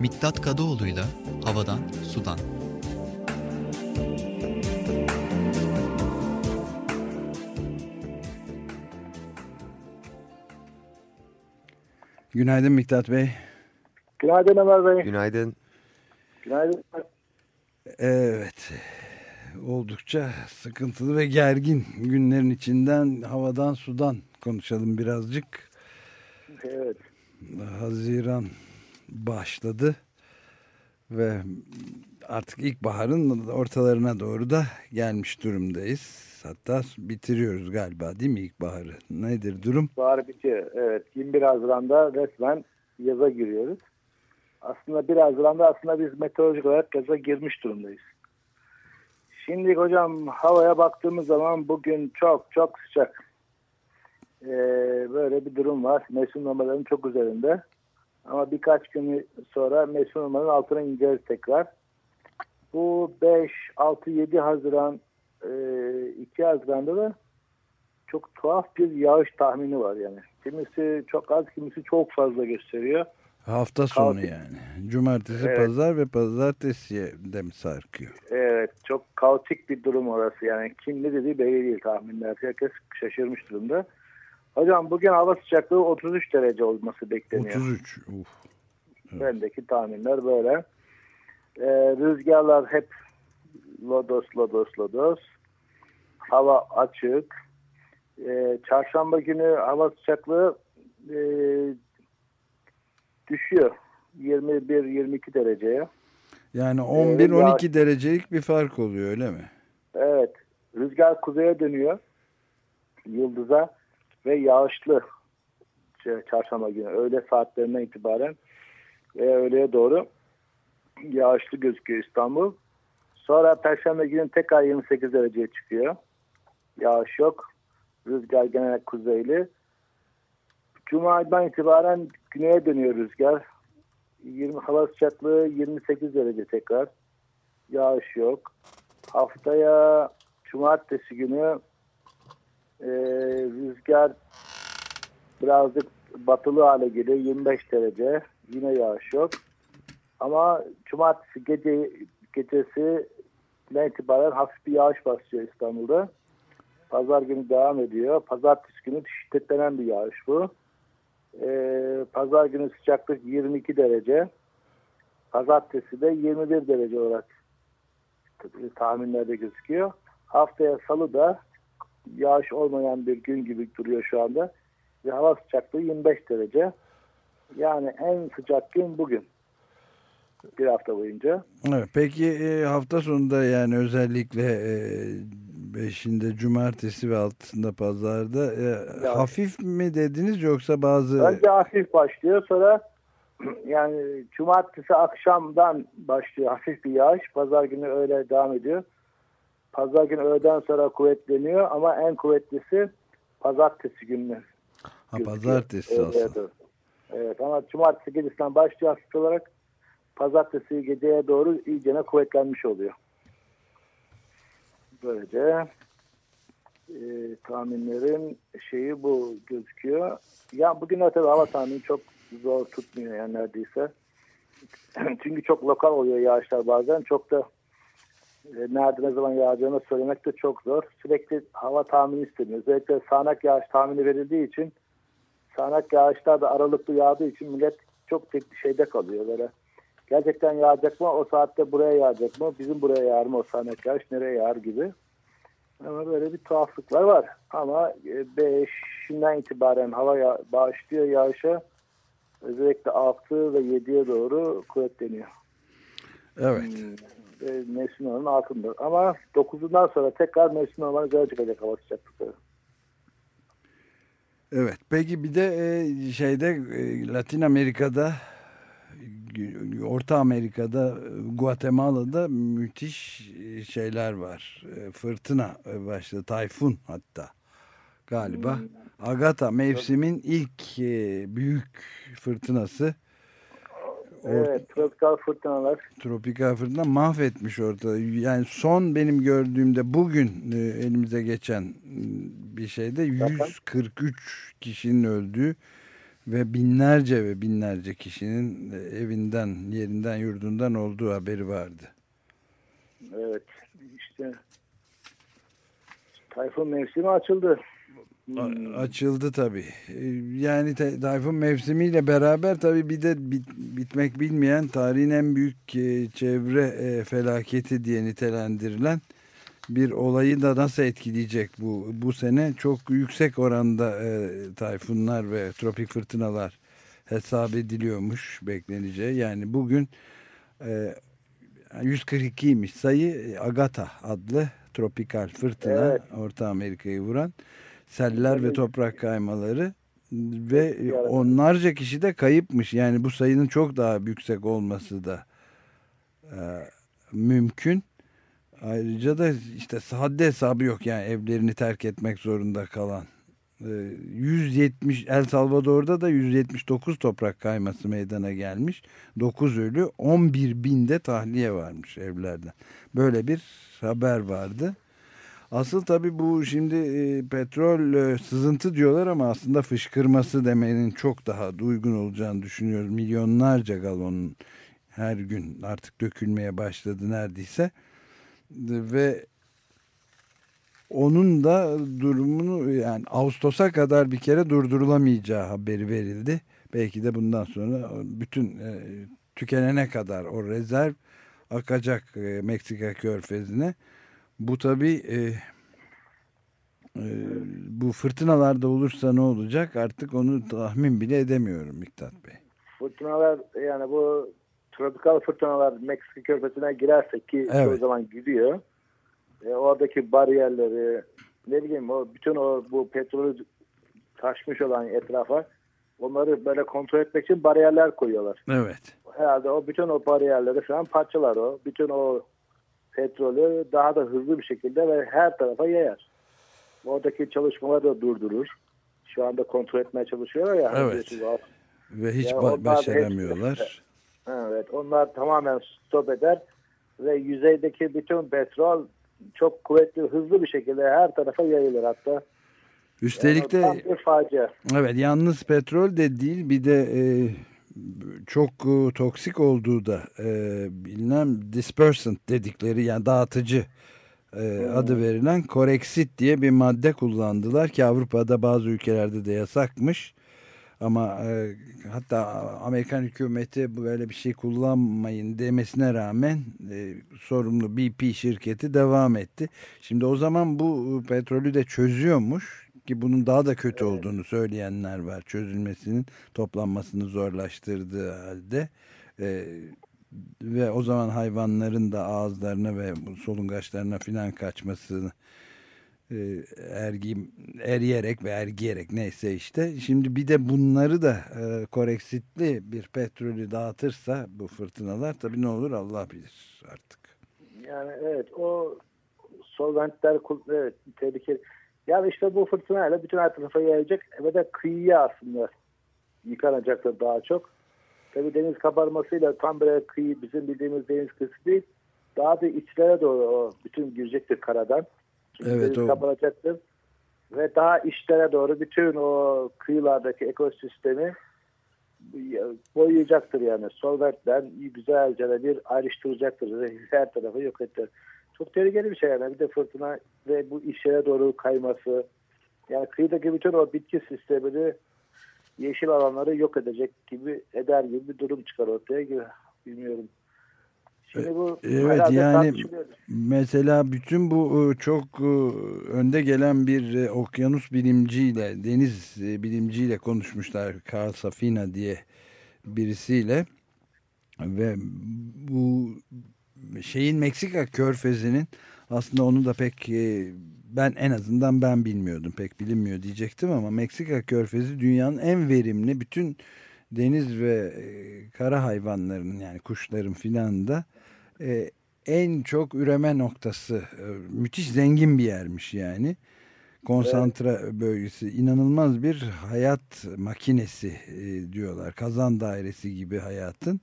Miktat Kadıoğlu'yla Havadan Sudan. Günaydın Miktat Bey. Günaydın Ömer Bey. Günaydın. Günaydın. Evet. Oldukça sıkıntılı ve gergin günlerin içinden havadan sudan konuşalım birazcık. Evet. Haziran başladı ve artık ilkbaharın ortalarına doğru da gelmiş durumdayız. Hatta bitiriyoruz galiba değil mi ilkbaharı? Nedir durum? Bahar bitiyor. Evet. 21 Haziran'da resmen yaza giriyoruz. Aslında 1 Haziran'da aslında biz meteorolojik olarak yaza girmiş durumdayız. Şimdi hocam havaya baktığımız zaman bugün çok çok sıcak. Ee, böyle bir durum var. Mevsim normallerinin çok üzerinde. Ama birkaç gün sonra mevsim normalinin altına ineceğiz tekrar. Bu 5, 6, 7 Haziran, e, 2 Haziran'da da çok tuhaf bir yağış tahmini var yani. Kimisi çok az, kimisi çok fazla gösteriyor. Hafta sonu Kaotik. yani. Cumartesi, Evet. pazar ve pazartesiye de mi sarkıyor? Evet, çok kaotik bir durum orası yani. Kim ne dediği belli değil tahminler. Herkes şaşırmış durumda. Hocam bugün hava sıcaklığı 33 derece olması bekleniyor. 33. Uf. Bendeki tahminler böyle. Ee, rüzgarlar hep lodos, lodos, lodos. Hava açık. Ee, çarşamba günü hava sıcaklığı e, düşüyor. 21-22 dereceye. Yani Evet, 11-12 derecelik bir fark oluyor öyle mi? Evet. Rüzgar kuzeye dönüyor. Yıldıza ve yağışlı çarşamba günü. Öğle saatlerinden itibaren ve öğleye doğru yağışlı gözüküyor İstanbul. Sonra Perşembe günü tekrar 28 dereceye çıkıyor. Yağış yok. Rüzgar genel kuzeyli. Cuma'dan itibaren güneye dönüyor rüzgar. 20 hava sıcaklığı 28 derece tekrar. Yağış yok. Haftaya cumartesi günü e, rüzgar birazcık batılı hale geliyor. 25 derece. Yine yağış yok. Ama cumartesi gece gecesi itibaren hafif bir yağış başlıyor İstanbul'da. Pazar günü devam ediyor. Pazartesi günü şiddetlenen bir yağış bu. Ee, Pazar günü sıcaklık 22 derece. Pazartesi de 21 derece olarak tahminlerde gözüküyor. Haftaya salı da yağış olmayan bir gün gibi duruyor şu anda. Ve hava sıcaklığı 25 derece. Yani en sıcak gün bugün. Bir hafta boyunca. Evet, peki e, hafta sonunda yani özellikle e, beşinde cumartesi ve altısında pazarda e, Ya. hafif mi dediniz yoksa bazı Önce hafif başlıyor sonra yani cumartesi akşamdan başlıyor hafif bir yağış. Pazar günü öyle devam ediyor. Pazar günü öğleden sonra kuvvetleniyor ama en kuvvetlisi pazartesi günü. ha, pazartesi Öğleye aslında. doğru. Evet ama cumartesi gecesinden başlıyor hafif olarak pazartesi geceye doğru iyicene kuvvetlenmiş oluyor. Böylece e, tahminlerin şeyi bu gözüküyor. Ya bugün tabii hava tahmini çok zor tutmuyor yani neredeyse. Çünkü çok lokal oluyor yağışlar bazen. Çok da nerede ne zaman yağacağını söylemek de çok zor. Sürekli hava tahmini isteniyor. Özellikle sağanak yağış tahmini verildiği için sağanak yağışlar da aralıklı yağdığı için millet çok tek şeyde kalıyor böyle. Gerçekten yağacak mı? O saatte buraya yağacak mı? Bizim buraya yağar mı o sağanak yağış? Nereye yağar gibi. Ama böyle bir tuhaflıklar var. Ama 5'inden itibaren hava ya başlıyor yağışa. Özellikle 6 ve 7'ye doğru kuvvetleniyor. Evet. Ve mevsim normalinin altında. Ama 9'undan sonra tekrar mevsim normaline üzerine çıkacak hava sıcaklıkları. Evet. Peki bir de e, şeyde e, Latin Amerika'da e, Orta Amerika'da e, Guatemala'da müthiş e, şeyler var. E, Fırtına e, başladı. Tayfun hatta galiba. Hmm. Agata mevsimin ilk e, büyük fırtınası. Evet, tropikal fırtınalar. tropikal fırtına mahvetmiş ortalığı. Yani son benim gördüğümde bugün e, elimize geçen m, bir şeyde 143 kişinin öldüğü ve binlerce ve binlerce kişinin evinden, yerinden, yurdundan olduğu haberi vardı. Evet, işte tayfun mevsimi açıldı. Hmm. Açıldı tabii. Ee, yani tayfun mevsimiyle beraber tabii bir de bit, bitmek bilmeyen tarihin en büyük e, çevre e, felaketi diye nitelendirilen bir olayı da nasıl etkileyecek bu bu sene çok yüksek oranda e, tayfunlar ve tropik fırtınalar hesap ediliyormuş bekleneceği. Yani bugün e, 142'ymiş sayı Agata adlı tropikal fırtına evet. Orta Amerika'yı vuran seller ve toprak kaymaları ve onlarca kişi de kayıpmış. Yani bu sayının çok daha yüksek olması da e, mümkün. Ayrıca da işte haddi hesabı yok yani evlerini terk etmek zorunda kalan. 170 e, El Salvador'da da 179 toprak kayması meydana gelmiş. 9 ölü 11 binde tahliye varmış evlerden. Böyle bir haber vardı. Asıl tabii bu şimdi e, petrol e, sızıntı diyorlar ama aslında fışkırması demenin çok daha uygun olacağını düşünüyoruz. Milyonlarca galon her gün artık dökülmeye başladı neredeyse. Ve onun da durumunu yani Ağustos'a kadar bir kere durdurulamayacağı haberi verildi. Belki de bundan sonra bütün e, tükenene kadar o rezerv akacak e, Meksika körfezine. Bu tabi e, e, bu fırtınalarda olursa ne olacak artık onu tahmin bile edemiyorum Miktat Bey. Fırtınalar yani bu tropikal fırtınalar Meksika körfezine girerse ki evet. o zaman gidiyor. E, oradaki bariyerleri ne bileyim o bütün o bu petrolü taşmış olan etrafa onları böyle kontrol etmek için bariyerler koyuyorlar. Evet. Herhalde o bütün o bariyerleri falan parçalar o. Bütün o petrolü daha da hızlı bir şekilde ve her tarafa yayar. Oradaki çalışmaları da durdurur. Şu anda kontrol etmeye çalışıyorlar ya. Evet. Ve hiç yani başaramıyorlar. Hepsi, evet. Onlar tamamen stop eder ve yüzeydeki bütün petrol çok kuvvetli, hızlı bir şekilde her tarafa yayılır hatta. Üstelik yani de facia. Evet, yalnız petrol de değil bir de e, çok e, toksik olduğu da e, bilinen dispersant dedikleri yani dağıtıcı e, hmm. adı verilen koreksit diye bir madde kullandılar ki Avrupa'da bazı ülkelerde de yasakmış. Ama e, hatta Amerikan hükümeti böyle bir şey kullanmayın demesine rağmen e, sorumlu BP şirketi devam etti. Şimdi o zaman bu petrolü de çözüyormuş ki bunun daha da kötü evet. olduğunu söyleyenler var. Çözülmesinin toplanmasını zorlaştırdığı halde. E, ve o zaman hayvanların da ağızlarına ve solungaçlarına filan kaçmasını e, ergi, eriyerek ve ergiyerek neyse işte. Şimdi bir de bunları da e, koreksitli bir petrolü dağıtırsa bu fırtınalar tabii ne olur Allah bilir artık. Yani evet o solventler evet, tehlikeli. Yani işte bu fırtınayla bütün her tarafa yayacak ve de kıyıya aslında yıkanacaktır daha çok. Tabii deniz kabarmasıyla tam böyle kıyı bizim bildiğimiz deniz kıyısı değil. Daha da içlere doğru o bütün girecektir karadan. Çünkü evet, deniz o... kabaracaktır. Ve daha içlere doğru bütün o kıyılardaki ekosistemi boyayacaktır yani. Solventler güzelce bir ayrıştıracaktır. Her tarafı yok eder. Çok tehlikeli bir şey yani. Bir de fırtına ve bu işlere doğru kayması. Yani kıyıdaki bütün o bitki sistemini yeşil alanları yok edecek gibi eder gibi bir durum çıkar ortaya gibi bilmiyorum. Şimdi bu evet yani mesela bütün bu e, çok e, önde gelen bir e, okyanus bilimciyle deniz bilimciyle konuşmuşlar Carl Safina diye birisiyle ve bu şeyin Meksika körfezinin aslında onu da pek ben en azından ben bilmiyordum pek bilinmiyor diyecektim ama Meksika körfezi dünyanın en verimli bütün deniz ve e, kara hayvanlarının yani kuşların filan da e, en çok üreme noktası. E, müthiş zengin bir yermiş yani. Konsantre evet. bölgesi inanılmaz bir hayat makinesi e, diyorlar. Kazan dairesi gibi hayatın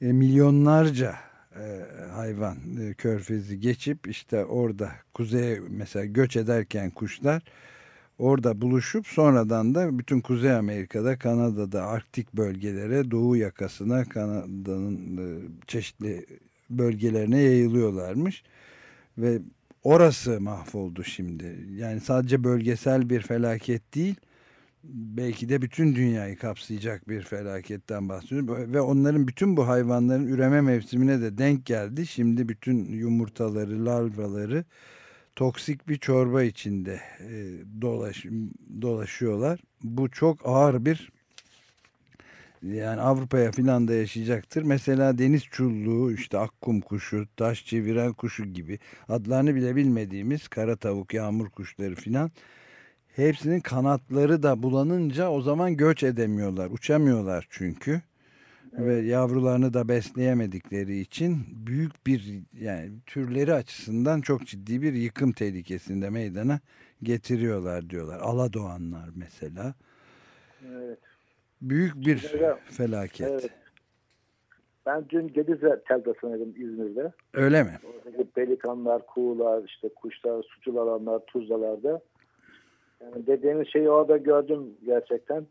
e, milyonlarca e, hayvan e, körfezi geçip işte orada kuzeye mesela göç ederken kuşlar orada buluşup sonradan da bütün Kuzey Amerika'da, Kanada'da, Arktik bölgelere, Doğu yakasına, Kanada'nın e, çeşitli bölgelerine yayılıyorlarmış. Ve orası mahvoldu şimdi. Yani sadece bölgesel bir felaket değil, belki de bütün dünyayı kapsayacak bir felaketten bahsediyoruz. Ve onların bütün bu hayvanların üreme mevsimine de denk geldi. Şimdi bütün yumurtaları, larvaları toksik bir çorba içinde e, dolaş, dolaşıyorlar. Bu çok ağır bir yani Avrupa'ya filan da yaşayacaktır. Mesela deniz çulluğu, işte akkum kuşu, taş çeviren kuşu gibi adlarını bile bilmediğimiz kara tavuk, yağmur kuşları filan hepsinin kanatları da bulanınca o zaman göç edemiyorlar. Uçamıyorlar çünkü. Evet. Ve yavrularını da besleyemedikleri için büyük bir yani türleri açısından çok ciddi bir yıkım tehlikesinde meydana getiriyorlar diyorlar. Aladoğanlar mesela. Evet. Büyük bir evet. felaket. Evet. Ben dün Gedize Teltası'ndaydım İzmir'de. Öyle mi? Oradaki pelikanlar, kuğular, işte kuşlar, suçul alanlar, tuzlalarda. Yani dediğiniz şeyi orada gördüm gerçekten.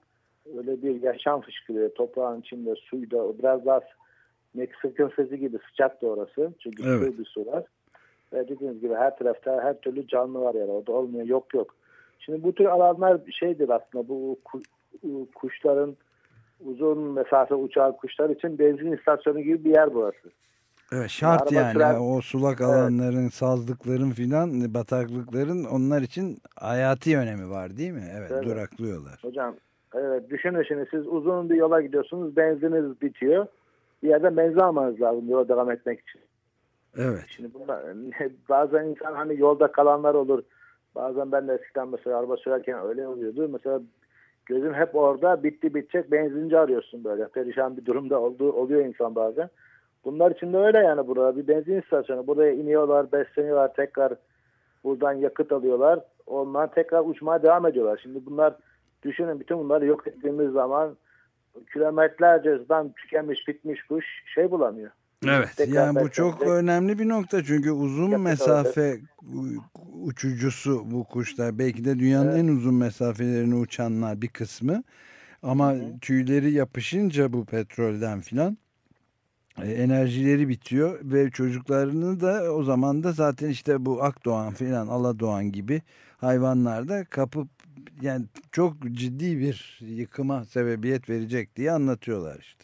Öyle bir yaşam fışkırıyor. Toprağın içinde, suyda. Biraz daha Meksika sesi gibi sıcak da orası. Çünkü evet. sığ bir su var. Ve dediğiniz gibi her tarafta her türlü canlı var yani. Orada olmuyor. Yok yok. Şimdi bu tür alanlar şeydir aslında. Bu kuşların uzun mesafe uçan kuşlar için benzin istasyonu gibi bir yer burası. Evet şart yani, yani. o sulak alanların, evet. sazlıkların filan, bataklıkların onlar için hayati önemi var değil mi? Evet, evet. duraklıyorlar. Hocam evet düşünün şimdi siz uzun bir yola gidiyorsunuz, benziniz bitiyor. Bir yerde benzin almanız lazım yola devam etmek için. Evet. Şimdi bunlar, bazen insan hani yolda kalanlar olur. Bazen ben de eskiden mesela araba sürerken öyle oluyordu. Mesela gözün hep orada bitti bitecek benzinci arıyorsun böyle. Perişan bir durumda olduğu, oluyor insan bazen. Bunlar için de öyle yani burada bir benzin istasyonu. Buraya iniyorlar, besleniyorlar, tekrar buradan yakıt alıyorlar. Onlar tekrar uçmaya devam ediyorlar. Şimdi bunlar düşünün bütün bunları yok ettiğimiz zaman kilometrelerce hızdan tükenmiş bitmiş kuş şey bulamıyor. Evet tekrar yani bu çok önemli bir nokta çünkü uzun mesafe uçucusu bu kuşlar belki de dünyanın evet. en uzun mesafelerini uçanlar bir kısmı ama Hı tüyleri yapışınca bu petrolden filan enerjileri bitiyor ve çocuklarını da o zaman da zaten işte bu Akdoğan filan Aladoğan gibi hayvanlar da kapıp yani çok ciddi bir yıkıma sebebiyet verecek diye anlatıyorlar işte.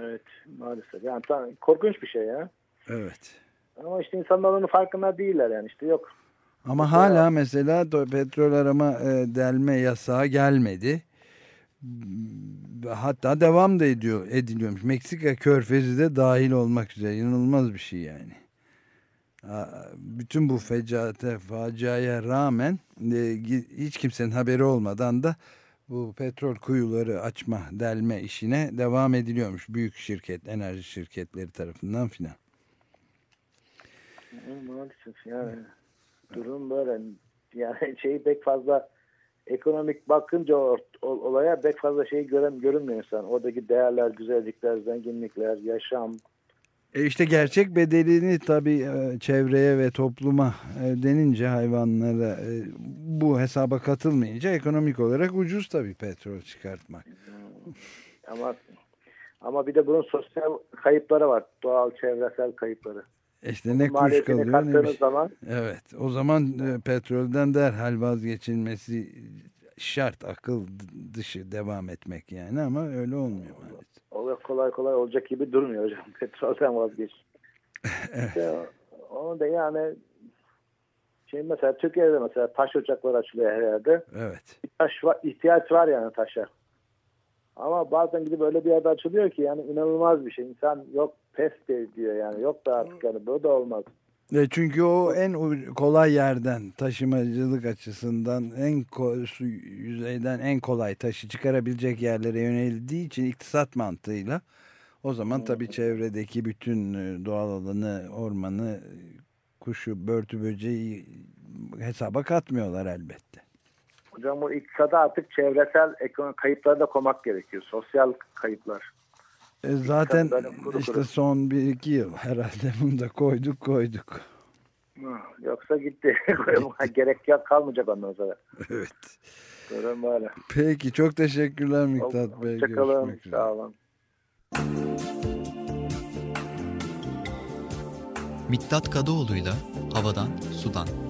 Evet maalesef yani tam, korkunç bir şey ya. Evet. Ama işte insanlar onun farkında değiller yani işte yok. Ama mesela, hala mesela petrol arama e, delme yasağı gelmedi hatta devam da ediyor ediliyormuş. Meksika körfezi de dahil olmak üzere inanılmaz bir şey yani. Bütün bu fecaate, faciaya rağmen e, hiç kimsenin haberi olmadan da bu petrol kuyuları açma, delme işine devam ediliyormuş. Büyük şirket, enerji şirketleri tarafından filan. Maalesef yani durum böyle. Yani şey pek fazla ekonomik bakınca olaya pek fazla şey gören, görünmüyor insan. Oradaki değerler, güzellikler, zenginlikler, yaşam. E işte gerçek bedelini tabii e, çevreye ve topluma e, denince hayvanlara e, bu hesaba katılmayınca ekonomik olarak ucuz tabii petrol çıkartmak. Ama ama bir de bunun sosyal kayıpları var. Doğal, çevresel kayıpları. İşte ne kuş kalıyor ne bir şey. zaman. Evet o zaman e, petrolden derhal vazgeçilmesi şart akıl dışı devam etmek yani ama öyle olmuyor maalesef. O kolay kolay olacak gibi durmuyor hocam petrolden vazgeç. evet. İşte, onu da yani şey mesela Türkiye'de mesela taş ocaklar açılıyor her yerde. Evet. Taş var, ihtiyaç var yani taşa. Ama bazen gidip öyle bir yerde açılıyor ki yani inanılmaz bir şey. İnsan yok pes diyor yani. Yok da artık yani böyle da olmaz. E çünkü o en kolay yerden taşımacılık açısından en su yüzeyden en kolay taşı çıkarabilecek yerlere yöneldiği için iktisat mantığıyla o zaman tabii çevredeki bütün e, doğal alanı, ormanı, kuşu, börtü böceği hesaba katmıyorlar elbette. Hocam bu iktisada artık çevresel ekonomik kayıpları da komak gerekiyor. Sosyal kayıplar. E zaten kuru işte kuru. son bir iki yıl herhalde bunu da koyduk koyduk. Yoksa gitti. gitti. Gerek yok kalmayacak ondan sonra. Evet. Sorun böyle. Peki çok teşekkürler Miktat Bey. Hoşçakalın. Sağ olun. Miktat Kadıoğlu'yla Havadan Sudan.